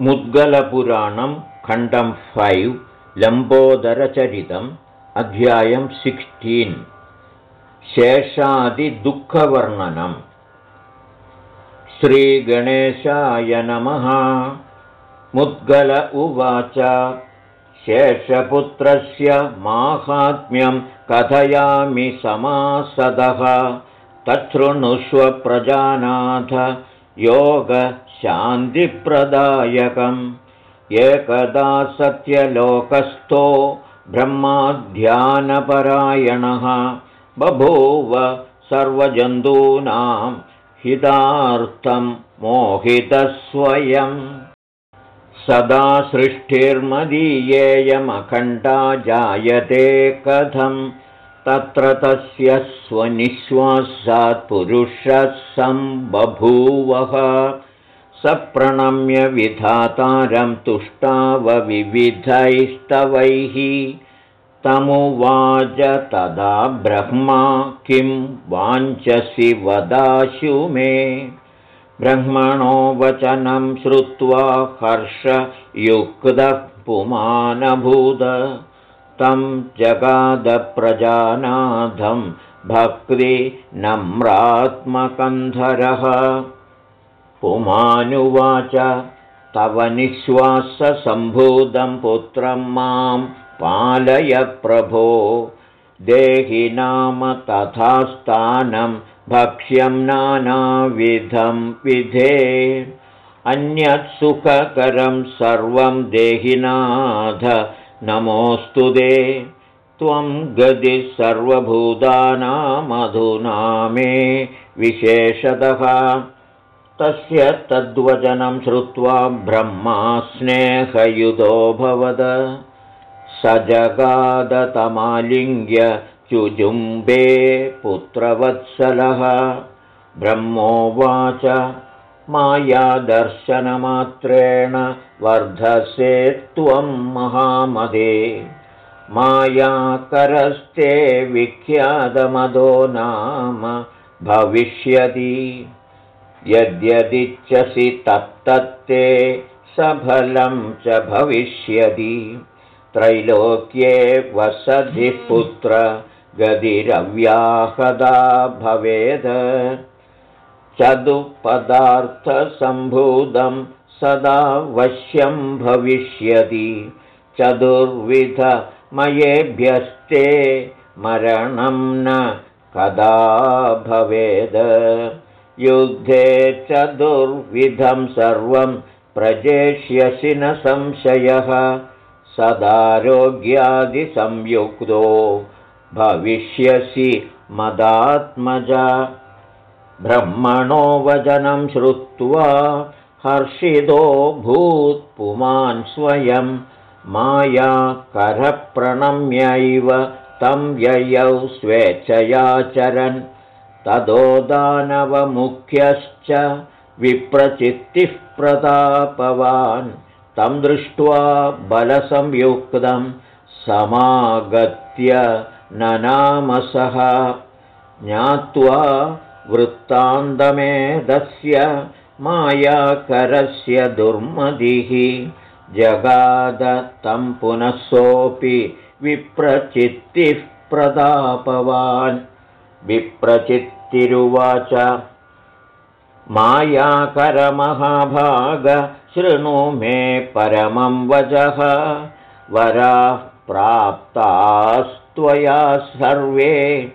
मुद्गलपुराणं खण्डं फैव् लम्बोदरचरितम् अध्यायं सिक्स्टीन्। शेषादिदुःखवर्णनम् श्रीगणेशाय नमः। मुद्गल उवाच। शेषपुत्रस्य माहात्म्यं कथयामि समासदः। तच्छृणुष्व प्रजानाथ योगशान्तिप्रदायकम् एकदा सत्यलोकस्थो ब्रह्माध्यानपरायणः। बभूव सर्वजन्तूनां हितार्थं मोहितस्वयम्। सदा सृष्टिर्मदीयेयमखण्डा जायते कथम्। तत्र तस्य स्वनिःश्वासात्पुरुषः सम्बभूवः स प्रणम्य विधातारं तुष्टावविविधैस्तवैः। तमुवाच तदा ब्रह्मा किं वाञ्छसि वदाशु मे। ब्रह्मणो वचनं श्रुत्वा हर्षयुक्तः पुमानभूद। तं जगादप्रजानाथं भक्तिनम्रात्मकन्धरः पुमानुवाच। तव निःश्वाससम्भूतं पुत्रं मां पालय प्रभो। देहि नाम तथा स्थानं भक्ष्यं नानाविधं विधे। अन्यत् सुखकरं सर्वं देहिनाथ नमोऽस्तु ते त्वं गदि सर्वभूतानामधुना मे विशेषतः तस्य तद्वचनं श्रुत्वा ब्रह्मा स्नेहयुधोऽभवद स जगादतमालिङ्ग्य चुजुम्बे पुत्रवत्सलः। ब्रह्मोवाच मायादर्शनमात्रेण वर्धसे त्वं महामदे। मायाकरस्ते विख्यातमदो नाम भविष्यति यद्यदिच्छसि तत्तत्ते सफलं च भविष्यति। त्रैलोक्ये वसधिः पुत्र गदिरव्याहदा भवेद। चतुःपदार्थसम्भूतं सदा वश्यं भविष्यति। चतुर्विधमयेभ्यस्ते मरणं न कदा भवेद युद्धे चतुर्विधं सर्वं प्रजेष्यसि न संशयः। सदारोग्यादिसंयुक्तो भविष्यसि मदात्मजा। ब्रह्मणो वचनं श्रुत्वा हर्षितो भूत्पुमान् स्वयं मायाकरप्रणम्यैव तं ययौ स्वेच्छयाचरन् ततो दानवमुख्यश्च विप्रचित्तिः प्रतापवान्। तं दृष्ट्वा बलसंयुक्तं समागत्य ननामसः ज्ञात्वा वृत्तान्तमेधस्य मायाकरस्य दुर्मदिः। जगाद तं पुनः सोऽपि विप्रचित्तिः प्रतापवान् विप्रचित्तिरुवाच। मायाकरमहाभाग शृणु मे परमं वचः। वराः प्राप्तास्त्वया सर्वे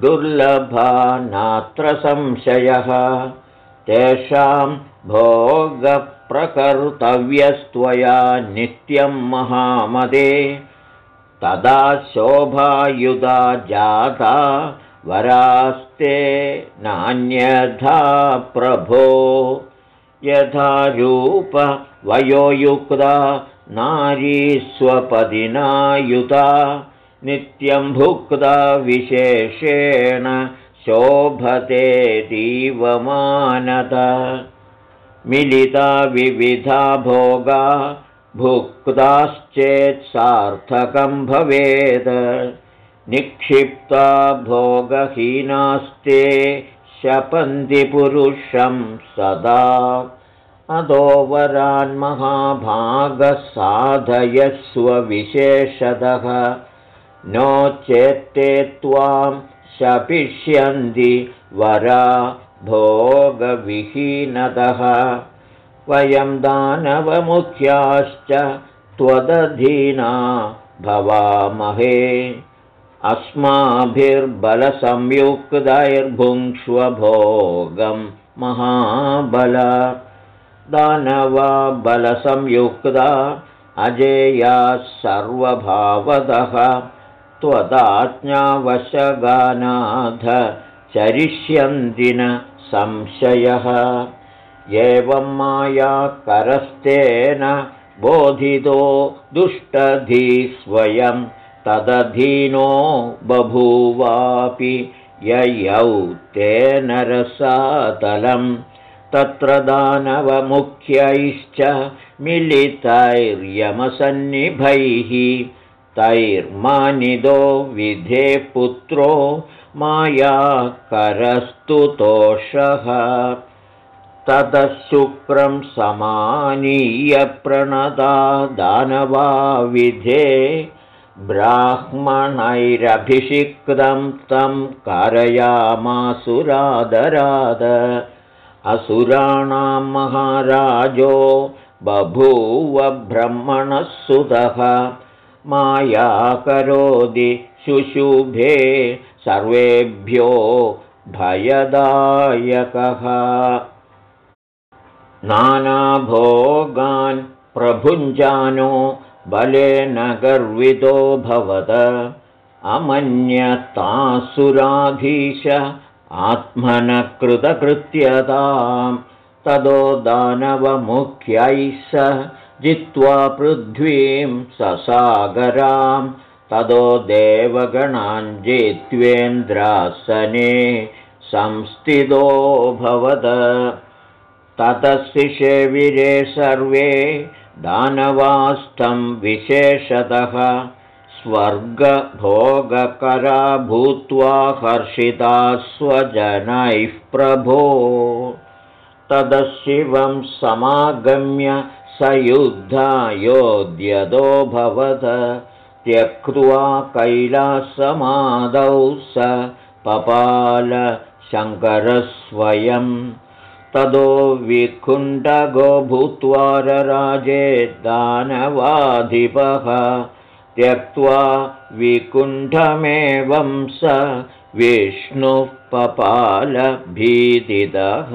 दुर्लभा नात्र संशयः। तेषां भोगप्रकर्तव्यस्त्वया नित्यं महामदे। तदा शोभायुधा जाता वरास्ते नान्यथा प्रभो। यथा रूपवयोयुक्ता नारीस्वपदिनायुता। नित्यं भुक्ता विशेषेण शोभते दीवमानद मिलिता विविधा भोगा भुक्ताश्चेत् सार्थकं भवेत् निक्षिप्ता भोगहीनास्ते शपन्ति पुरुषं सदा। अदोवरान्महाभागसाधयस्वविशेषतः नो चेत्ते त्वां शपिष्यन्ति वरा भोगविहीनतः। वयं दानवमुख्याश्च त्वदधीना भवामहे अस्माभिर्बलसंयुक्तैर्भुङ्क्ष्वभोगं महाबल। दानवा बलसंयुक्ता अजेया सर्वभावदः त्वदाज्ञावशगानाथ चरिष्यन्ति न संशयः। एवं माया करस्तेन बोधितो दुष्टधी स्वयं तदधीनो बभूवापि ययौ तेन रसातलं तत्र दानवमुख्यैश्च मिलितैर्यमसन्निभैः। तैर्मानिदो विधे पुत्रो माया करस्तुतोषः ततः शुक्रं समानीय प्रणदा दानवा विधे ब्राह्मणैरभिषिक्तं तं कारयामासुरादराद। असुराणां महाराजो बभूव ब्रह्मणः सुतः माया करोति शुशुभे सर्वेभ्यो भयदायकः। नानाभोगान् प्रभुञ्जानो बलेन गर्वितो भवत। अमन्यतासुराधीश आत्मनः कृतकृत्यतां तदो दानवमुख्यैः स जित्वा पृथ्वीं ससागरां तदो देवगणाञ्जित्वेन्द्रासने संस्थितोऽभवद ततशिषेविरे सर्वे दानवास्तं विशेषतः स्वर्गभोगकरा भूत्वा हर्षिता स्वजनैः प्रभो। तदशिवं समागम्य स युद्धायोध्यतोऽभवत् त्यक्त्वा कैलासमादौ स पपालशङ्करस्वयम् तदो विकुण्ठगो भूत्वा रराजे दानवाधिपः। त्यक्त्वा विकुण्ठमेवं स विष्णुः पपालभीतितः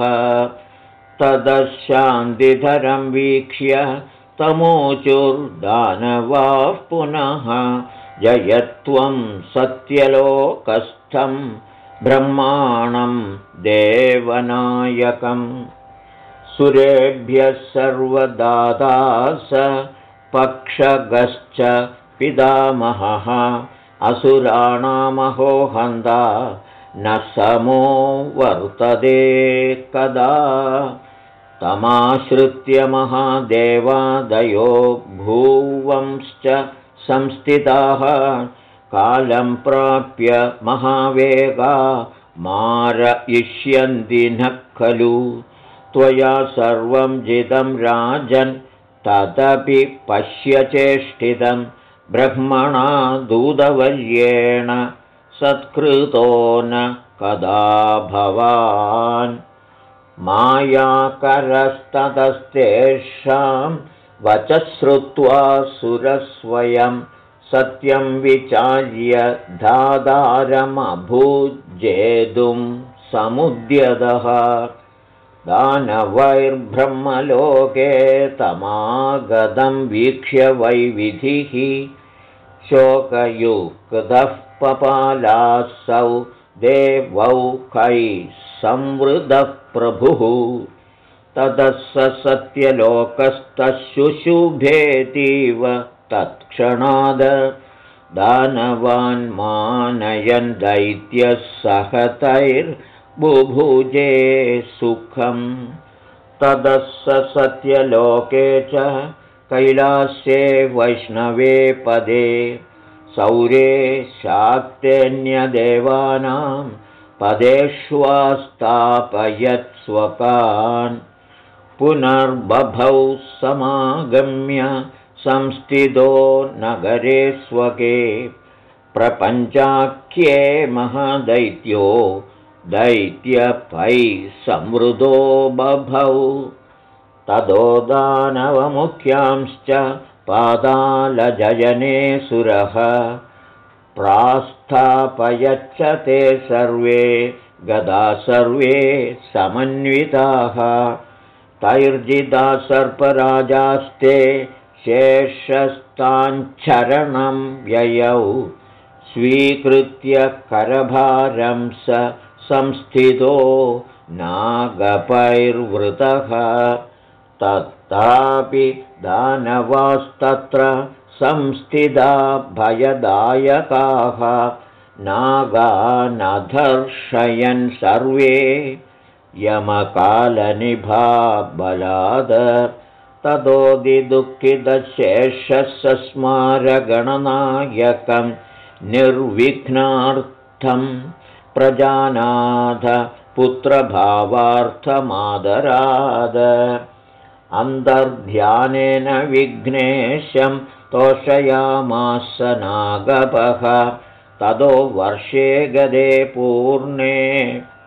तदशान्तिधरं वीक्ष्य तमोचुर्दानवाः पुनः। जयत्वं सत्यलोकस्थं ब्रह्माणं देवनायकम् सुरेभ्यः सर्वदाता स पक्षगश्च पितामहः। असुराणामहो हन्ता न समो वर्तते कदा। तमाश्रित्य महादेवादयो भूवंश्च संस्थिताः कालं प्राप्य महावेगा मारयिष्यन्ति नः खलु। त्वया सर्वं जितं राजन् तदपि पश्यचेष्टितं ब्रह्मणा दूतवर्येण सत्कृतो न कदा भवान्। मायाकरस्ततस्तेषां वचः श्रुत्वा सुरस्वयम् सत्यं विचार्य धादारमभूजेतुं समुद्यतः। दानवैर्ब्रह्मलोके तमागतं वीक्ष्य वैविधिः शोकयुक्तः पपालासौ देवौ कैः संवृतः प्रभुः। ततः स सत्यलोकस्तः शुशुभेतीव तत्क्षणाद दानवान् दैत्यः सहतैर्बुभुजे सुखम्। ततः स सत्यलोके च कैलास्ये वैष्णवे पदे। सौरे शाक्तेऽन्यदेवानां पदेष्वास्तापयत् स्वकान्। पुनर्बभौ समागम्य संस्थितो नगरे स्वके प्रपञ्चाख्ये महादैत्यो दैत्यपै संवृतो बभौ। तदो दानवमुख्यांश्च पादालजयने सुरः। प्रास्थापयच्च ते सर्वे गदा सर्वे समन्विताः। तैर्जिता सर्पराजास्ते शेषस्ताञ्चरणं व्ययौ। स्वीकृत्य करभारं स संस्थितो नागपैर्वृतः। तत्रापि दानवास्तत्र संस्थिता भयदायकाः। नागानधर्षयन् सर्वे। यमकालनिभा बलाद ततोदिदुःखितशेषस्मारगणनायकं निर्विघ्नार्थं प्रजानाथ पुत्रभावार्थमादराद। अन्तर्ध्यानेन विघ्नेशं तोषयामास नागपः ततो वर्षे गदे पूर्णे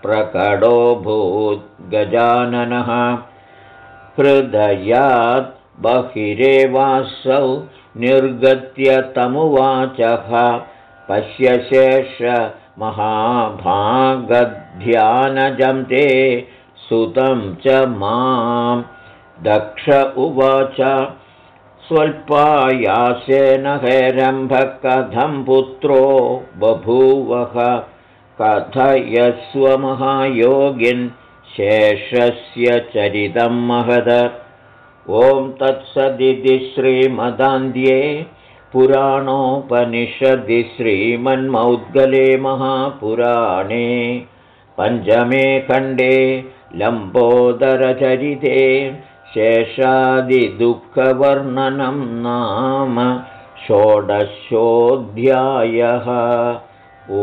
प्रकटोऽभूद्गजाननः हृदयात् बहिरेवासौ निर्गत्य तमुवाचः। पश्य शेषमहाभागध्यानजं ते सुतं च मां। दक्ष उवाच स्वल्पायासेन हैरम्भः कथं पुत्रो बभूवः। कथयस्वमहायोगिन् शेषस्य चरितं महद। ॐ तत्सदिति श्रीमदान्ध्ये पुराणोपनिषदि श्रीमन्मौद्गले महापुराणे पञ्चमे खण्डे लम्बोदरचरिते शेषादिदुःखवर्णनं नाम षोडशोऽध्यायः। ओ